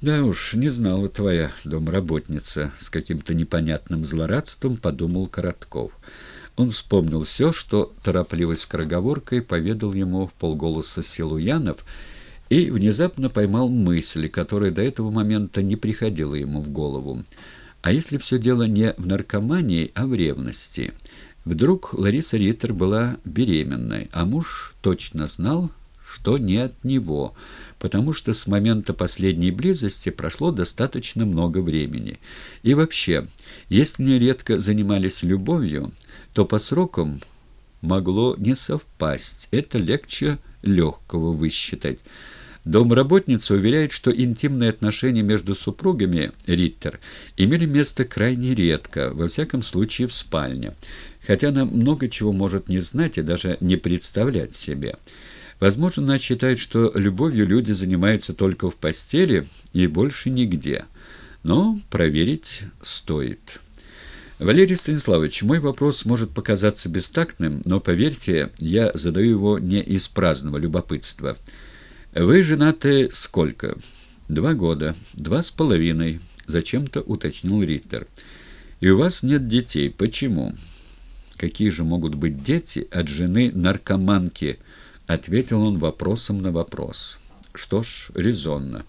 «Да уж, не знала твоя домработница», — с каким-то непонятным злорадством подумал Коротков. Он вспомнил все, что торопливой скороговоркой поведал ему в полголоса Силуянов, и внезапно поймал мысль, которая до этого момента не приходила ему в голову. А если все дело не в наркомании, а в ревности? Вдруг Лариса Риттер была беременной, а муж точно знал, что не от него, потому что с момента последней близости прошло достаточно много времени. И вообще, если не редко занимались любовью, то по срокам могло не совпасть. Это легче легкого высчитать. Домработница уверяет, что интимные отношения между супругами Риттер имели место крайне редко, во всяком случае в спальне, хотя она много чего может не знать и даже не представлять себе. Возможно, она считает, что любовью люди занимаются только в постели и больше нигде. Но проверить стоит. Валерий Станиславович, мой вопрос может показаться бестактным, но, поверьте, я задаю его не из праздного любопытства. Вы женаты сколько? Два года. Два с половиной, зачем-то уточнил Риттер. И у вас нет детей. Почему? Какие же могут быть дети от жены наркоманки? Ответил он вопросом на вопрос. Что ж, резонно.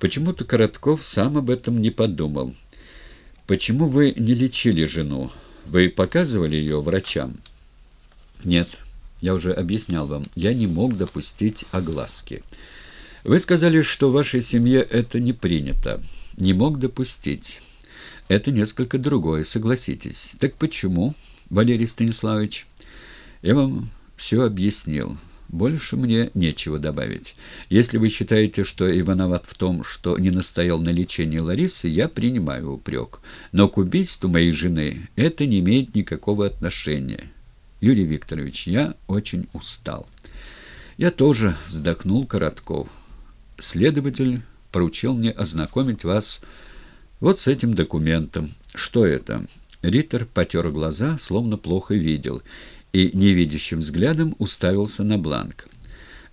Почему-то Коротков сам об этом не подумал. Почему вы не лечили жену? Вы показывали ее врачам? Нет, я уже объяснял вам, я не мог допустить огласки. Вы сказали, что в вашей семье это не принято. Не мог допустить. Это несколько другое, согласитесь. Так почему, Валерий Станиславович? Я вам все объяснил. Больше мне нечего добавить. Если вы считаете, что виноват в том, что не настоял на лечении Ларисы, я принимаю упрек. Но к убийству моей жены это не имеет никакого отношения. Юрий Викторович, я очень устал. Я тоже вздохнул Коротков. Следователь поручил мне ознакомить вас вот с этим документом. Что это? Риттер потер глаза, словно плохо видел, и невидящим взглядом уставился на бланк.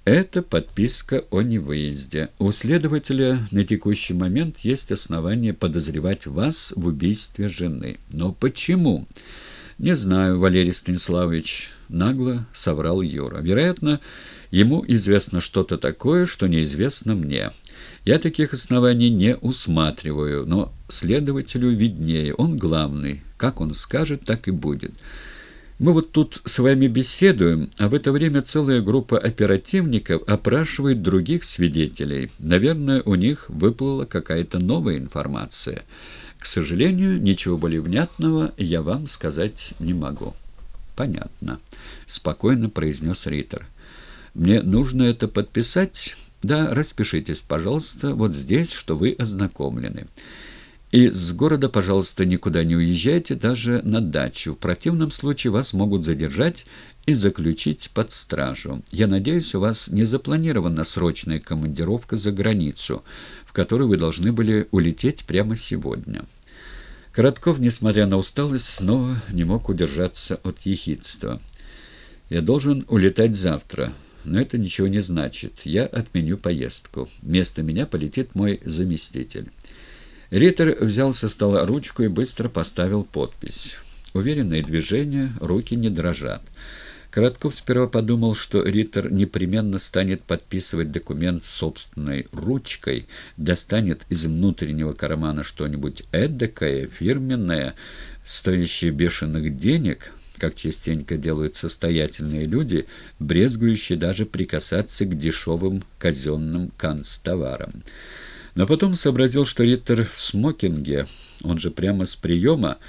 Это подписка о невыезде. У следователя на текущий момент есть основания подозревать вас в убийстве жены. Но почему? Не знаю, Валерий Станиславович, нагло соврал Юра. Вероятно, ему известно что-то такое, что неизвестно мне. Я таких оснований не усматриваю, но следователю виднее. Он главный. Как он скажет, так и будет. Мы вот тут с вами беседуем, а в это время целая группа оперативников опрашивает других свидетелей. Наверное, у них выплыла какая-то новая информация. К сожалению, ничего более внятного я вам сказать не могу. Понятно, спокойно произнес Риттер. Мне нужно это подписать? Да, распишитесь, пожалуйста, вот здесь, что вы ознакомлены. И с города, пожалуйста, никуда не уезжайте, даже на дачу. В противном случае вас могут задержать и заключить под стражу. Я надеюсь, у вас не запланирована срочная командировка за границу, в которую вы должны были улететь прямо сегодня». Коротков, несмотря на усталость, снова не мог удержаться от ехидства. «Я должен улетать завтра, но это ничего не значит. Я отменю поездку. Вместо меня полетит мой заместитель». Риттер взял со стола ручку и быстро поставил подпись. Уверенные движения, руки не дрожат. Коротков сперва подумал, что Риттер непременно станет подписывать документ собственной ручкой, достанет из внутреннего кармана что-нибудь эдакое, фирменное, стоящее бешеных денег, как частенько делают состоятельные люди, брезгующие даже прикасаться к дешевым казенным канцтоварам. Но потом сообразил, что Риттер в смокинге, он же прямо с приема,